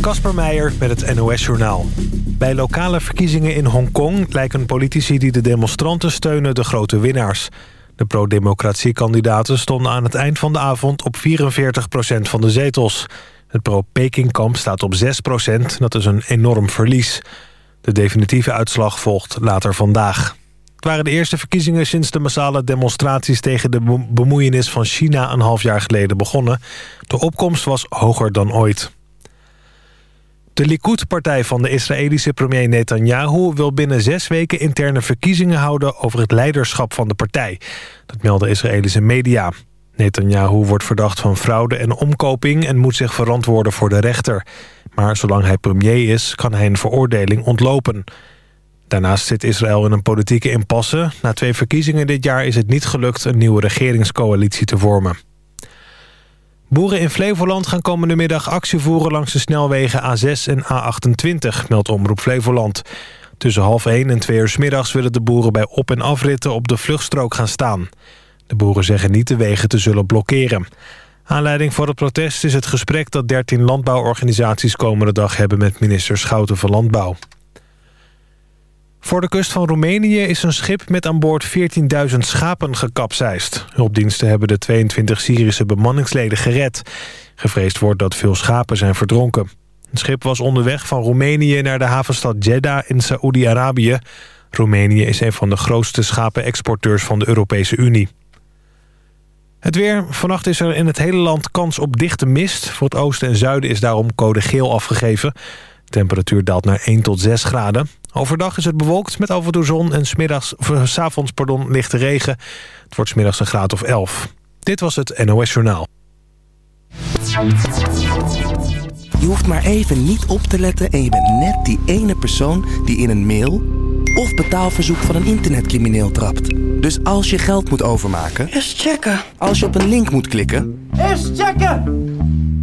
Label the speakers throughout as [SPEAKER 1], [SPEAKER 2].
[SPEAKER 1] Kasper Meijer met het NOS-journaal. Bij lokale verkiezingen in Hongkong lijken politici die de demonstranten steunen de grote winnaars. De pro-democratie-kandidaten stonden aan het eind van de avond op 44% van de zetels. Het pro-Peking-kamp staat op 6% dat is een enorm verlies. De definitieve uitslag volgt later vandaag. Het waren de eerste verkiezingen sinds de massale demonstraties... tegen de bemoeienis van China een half jaar geleden begonnen. De opkomst was hoger dan ooit. De Likud-partij van de Israëlische premier Netanyahu... wil binnen zes weken interne verkiezingen houden... over het leiderschap van de partij. Dat melden Israëlische media. Netanyahu wordt verdacht van fraude en omkoping... en moet zich verantwoorden voor de rechter. Maar zolang hij premier is, kan hij een veroordeling ontlopen. Daarnaast zit Israël in een politieke impasse. Na twee verkiezingen dit jaar is het niet gelukt... een nieuwe regeringscoalitie te vormen. Boeren in Flevoland gaan komende middag actie voeren... langs de snelwegen A6 en A28, meldt Omroep Flevoland. Tussen half 1 en 2 uur s middags willen de boeren bij op- en afritten... op de vluchtstrook gaan staan. De boeren zeggen niet de wegen te zullen blokkeren. Aanleiding voor het protest is het gesprek dat 13 landbouworganisaties komende dag hebben met minister Schouten van Landbouw. Voor de kust van Roemenië is een schip met aan boord 14.000 schapen gekapseist. Hulpdiensten hebben de 22 Syrische bemanningsleden gered. Gevreesd wordt dat veel schapen zijn verdronken. Het schip was onderweg van Roemenië naar de havenstad Jeddah in Saoedi-Arabië. Roemenië is een van de grootste schapenexporteurs van de Europese Unie. Het weer. Vannacht is er in het hele land kans op dichte mist. Voor het oosten en zuiden is daarom code geel afgegeven. Temperatuur daalt naar 1 tot 6 graden. Overdag is het bewolkt met af en toe zon en smiddags, s avonds pardon, lichte regen. Het wordt smiddags een graad of 11. Dit was het NOS Journaal.
[SPEAKER 2] Je hoeft maar even niet op te letten en je bent net die ene persoon die in een mail of betaalverzoek van een internetcrimineel trapt. Dus als je geld moet overmaken...
[SPEAKER 3] Eerst checken.
[SPEAKER 2] Als je op een link moet klikken...
[SPEAKER 3] Eerst checken!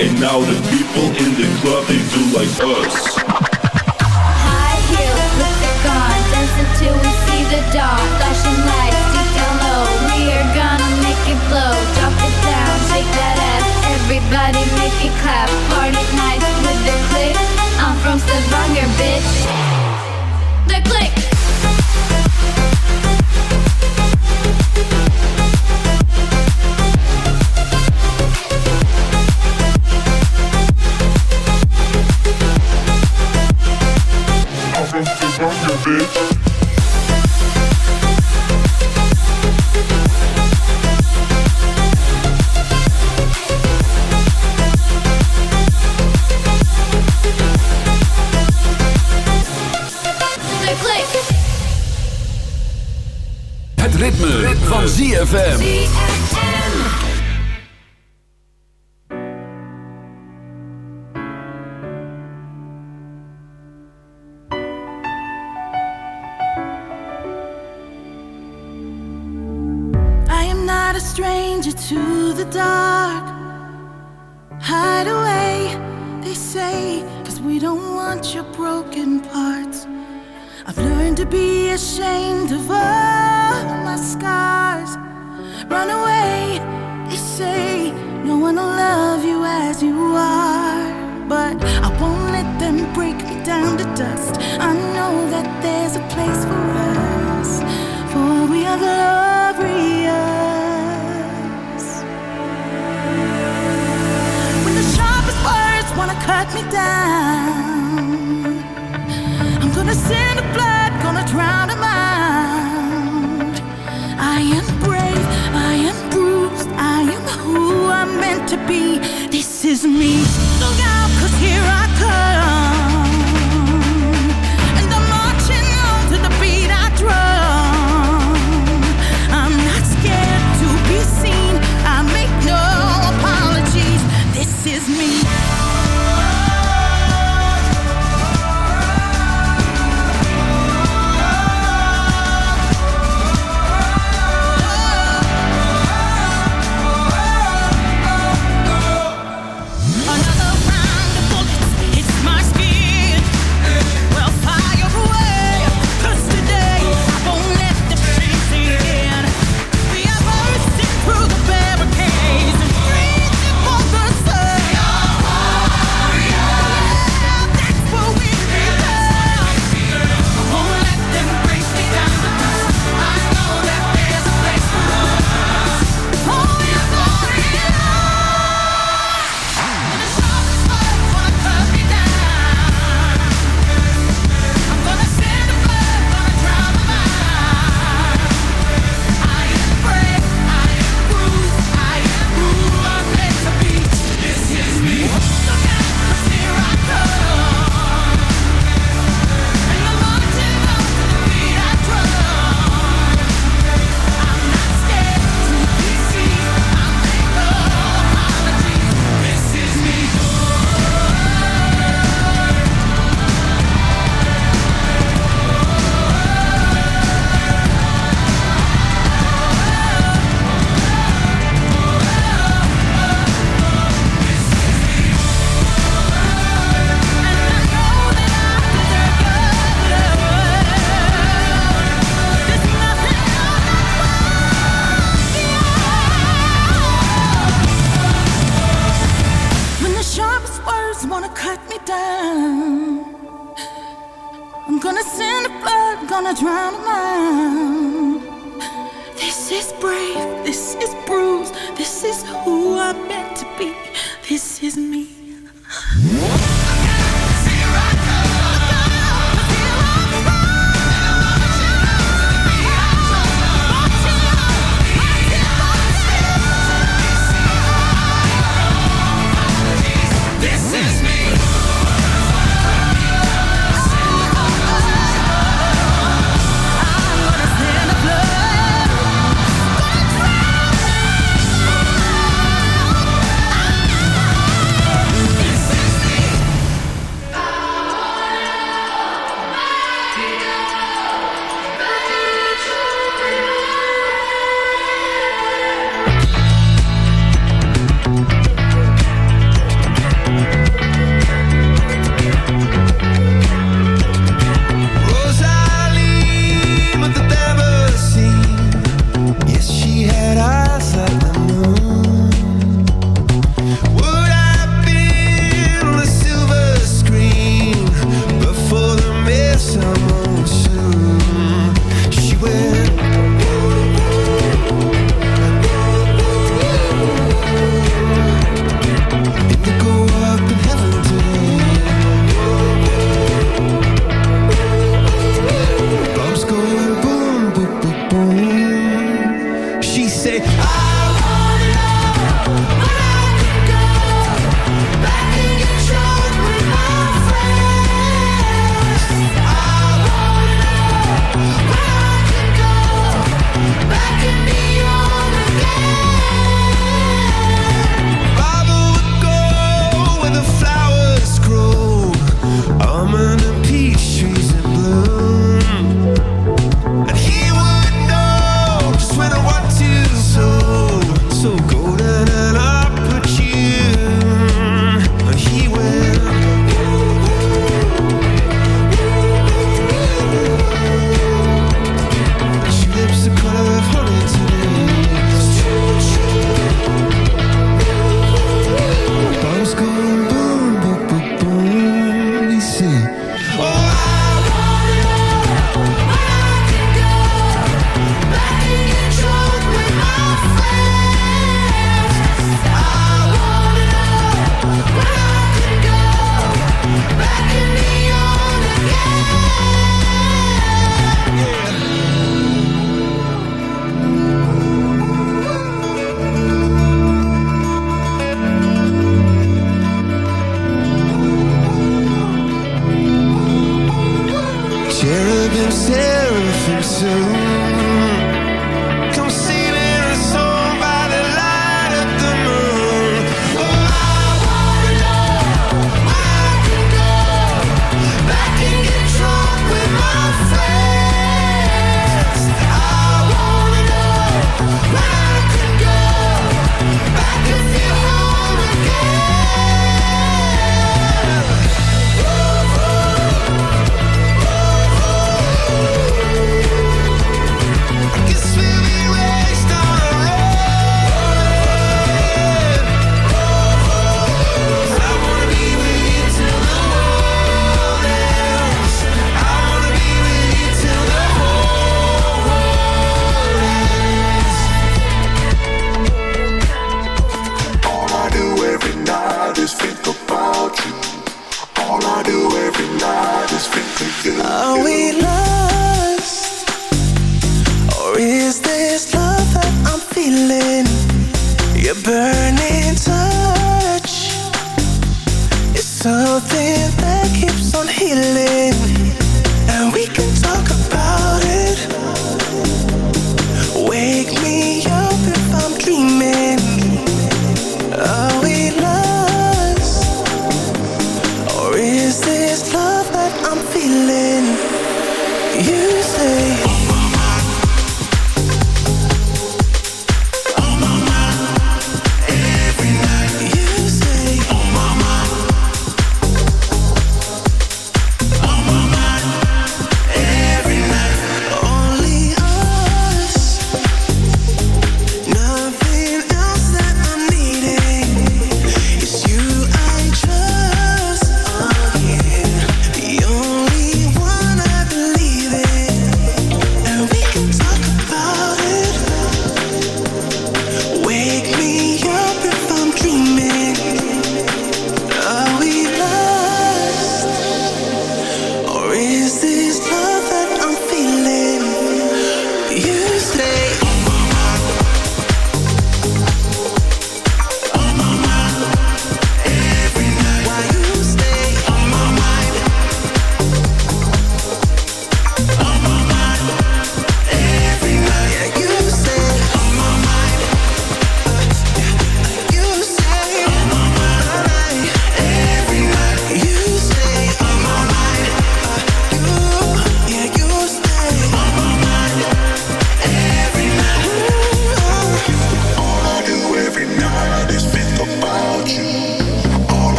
[SPEAKER 4] And now the people in the club, they do like us.
[SPEAKER 5] Het Ritme, van ZFM.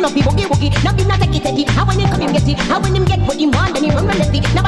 [SPEAKER 6] no people the boogie woogie. Love not take it, take it. How when him come, him get it. How when him get what him want, then he run and
[SPEAKER 7] let it. Now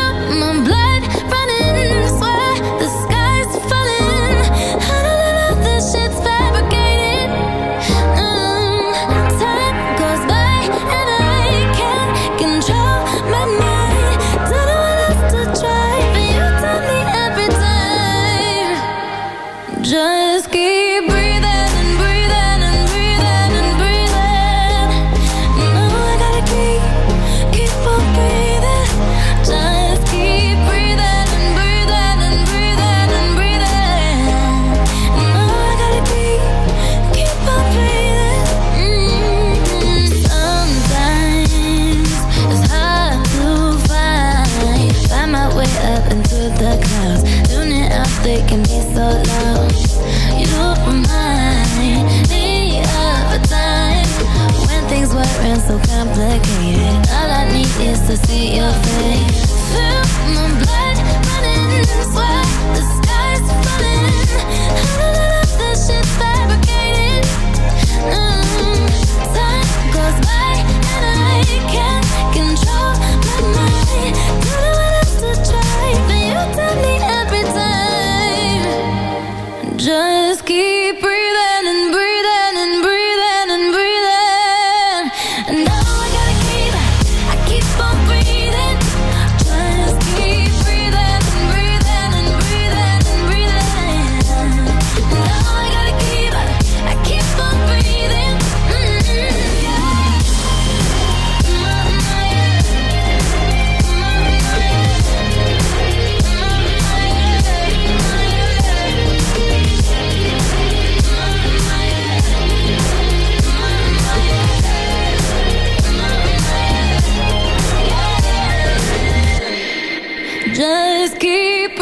[SPEAKER 8] Just keep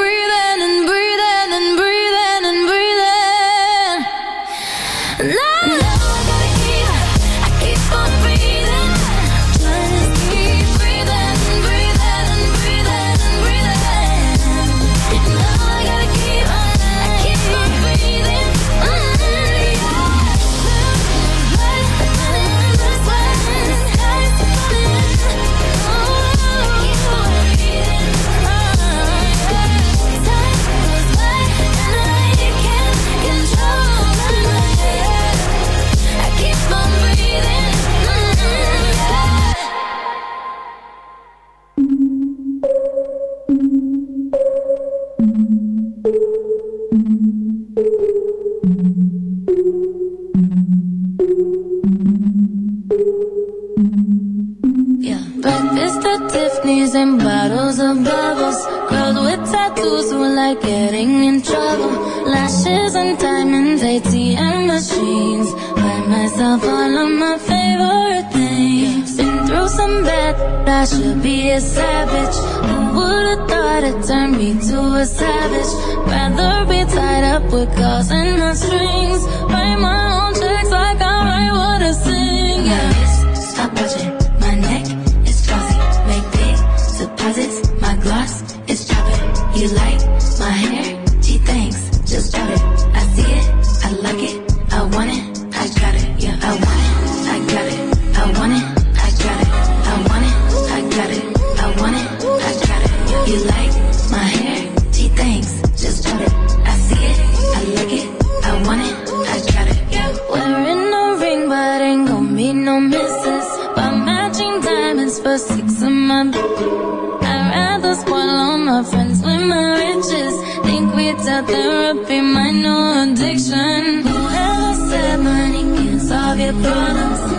[SPEAKER 8] a savage. Who would've thought it turned me to a savage? Rather be tied up with claws and the strings. therapy, my new addiction. Whoever said money can't solve your problems.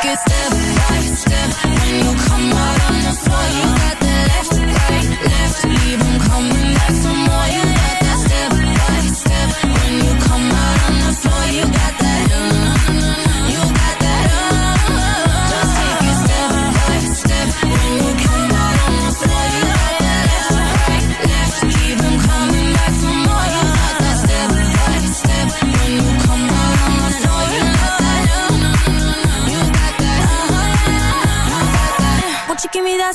[SPEAKER 9] take a step